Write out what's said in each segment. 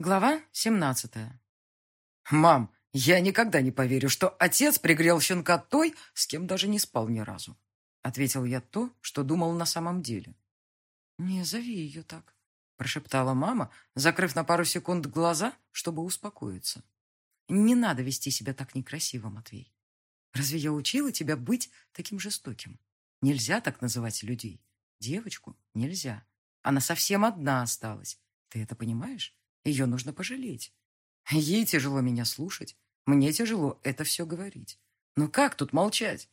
Глава 17 «Мам, я никогда не поверю, что отец пригрел щенка той, с кем даже не спал ни разу», ответил я то, что думал на самом деле. «Не зови ее так», прошептала мама, закрыв на пару секунд глаза, чтобы успокоиться. «Не надо вести себя так некрасиво, Матвей. Разве я учила тебя быть таким жестоким? Нельзя так называть людей. Девочку нельзя. Она совсем одна осталась. Ты это понимаешь? Ее нужно пожалеть. Ей тяжело меня слушать. Мне тяжело это все говорить. Но как тут молчать?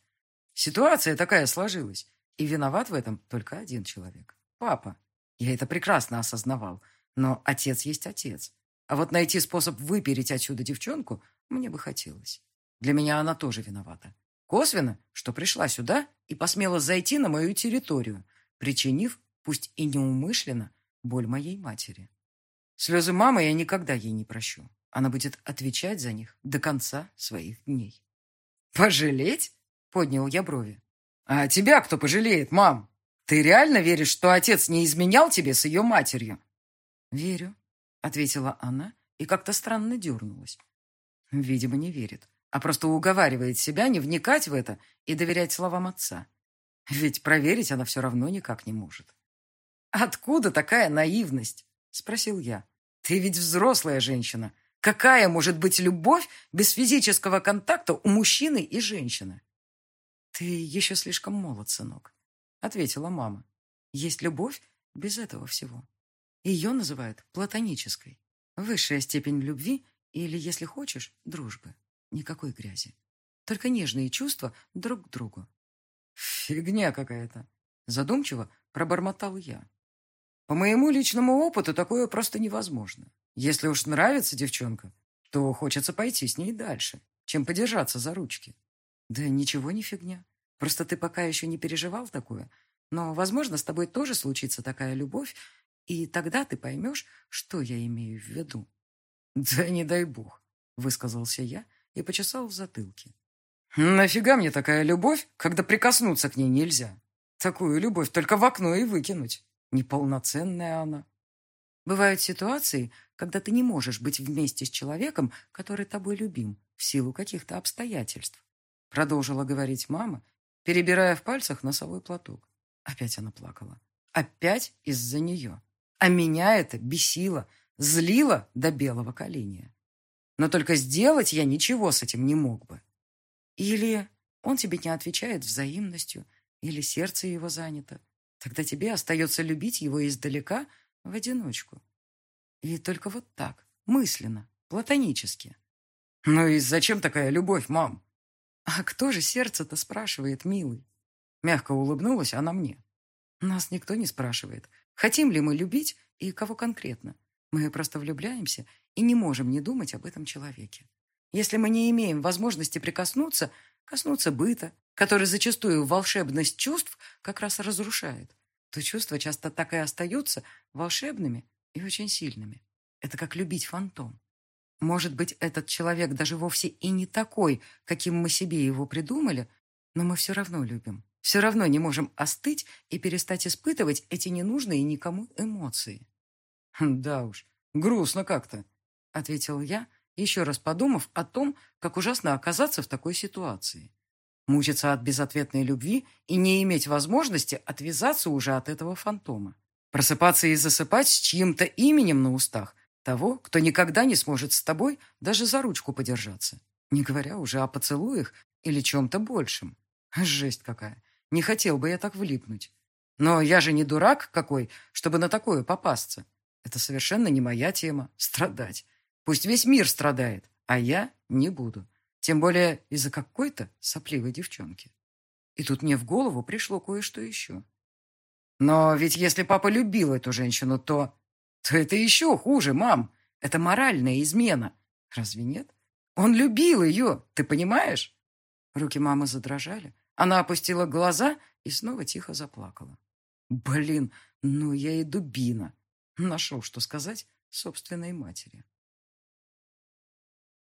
Ситуация такая сложилась. И виноват в этом только один человек. Папа. Я это прекрасно осознавал. Но отец есть отец. А вот найти способ выпереть отсюда девчонку мне бы хотелось. Для меня она тоже виновата. Косвенно, что пришла сюда и посмела зайти на мою территорию, причинив, пусть и неумышленно, боль моей матери. Слезы мамы я никогда ей не прощу. Она будет отвечать за них до конца своих дней. «Пожалеть?» — поднял я брови. «А тебя кто пожалеет, мам? Ты реально веришь, что отец не изменял тебе с ее матерью?» «Верю», — ответила она и как-то странно дернулась. Видимо, не верит, а просто уговаривает себя не вникать в это и доверять словам отца. Ведь проверить она все равно никак не может. «Откуда такая наивность?» Спросил я. Ты ведь взрослая женщина. Какая может быть любовь без физического контакта у мужчины и женщины? Ты еще слишком молод, сынок, ответила мама. Есть любовь без этого всего. Ее называют платонической. Высшая степень любви или, если хочешь, дружбы. Никакой грязи. Только нежные чувства друг к другу. Фигня какая-то. Задумчиво пробормотал я. По моему личному опыту такое просто невозможно. Если уж нравится девчонка, то хочется пойти с ней дальше, чем подержаться за ручки. Да ничего не фигня. Просто ты пока еще не переживал такое. Но, возможно, с тобой тоже случится такая любовь, и тогда ты поймешь, что я имею в виду. Да не дай бог, высказался я и почесал в затылке. Нафига мне такая любовь, когда прикоснуться к ней нельзя? Такую любовь только в окно и выкинуть. Неполноценная она. Бывают ситуации, когда ты не можешь быть вместе с человеком, который тобой любим, в силу каких-то обстоятельств. Продолжила говорить мама, перебирая в пальцах носовой платок. Опять она плакала. Опять из-за нее. А меня это бесило, злило до белого коленя. Но только сделать я ничего с этим не мог бы. Или он тебе не отвечает взаимностью, или сердце его занято, Тогда тебе остается любить его издалека в одиночку. И только вот так, мысленно, платонически. Ну и зачем такая любовь, мам? А кто же сердце-то спрашивает, милый? Мягко улыбнулась она мне. Нас никто не спрашивает, хотим ли мы любить и кого конкретно. Мы просто влюбляемся и не можем не думать об этом человеке. Если мы не имеем возможности прикоснуться, коснуться быта, который зачастую волшебность чувств как раз разрушает, то чувства часто так и остаются волшебными и очень сильными. Это как любить фантом. Может быть, этот человек даже вовсе и не такой, каким мы себе его придумали, но мы все равно любим. Все равно не можем остыть и перестать испытывать эти ненужные никому эмоции. «Да уж, грустно как-то», — ответил я, еще раз подумав о том, как ужасно оказаться в такой ситуации. Мучиться от безответной любви и не иметь возможности отвязаться уже от этого фантома. Просыпаться и засыпать с чьим-то именем на устах того, кто никогда не сможет с тобой даже за ручку подержаться. Не говоря уже о поцелуях или чем-то большем. Жесть какая. Не хотел бы я так влипнуть. Но я же не дурак какой, чтобы на такое попасться. Это совершенно не моя тема — страдать. Пусть весь мир страдает, а я не буду. Тем более из-за какой-то сопливой девчонки. И тут мне в голову пришло кое-что еще. Но ведь если папа любил эту женщину, то... То это еще хуже, мам. Это моральная измена. Разве нет? Он любил ее, ты понимаешь? Руки мамы задрожали. Она опустила глаза и снова тихо заплакала. Блин, ну я и дубина. Нашел, что сказать собственной матери.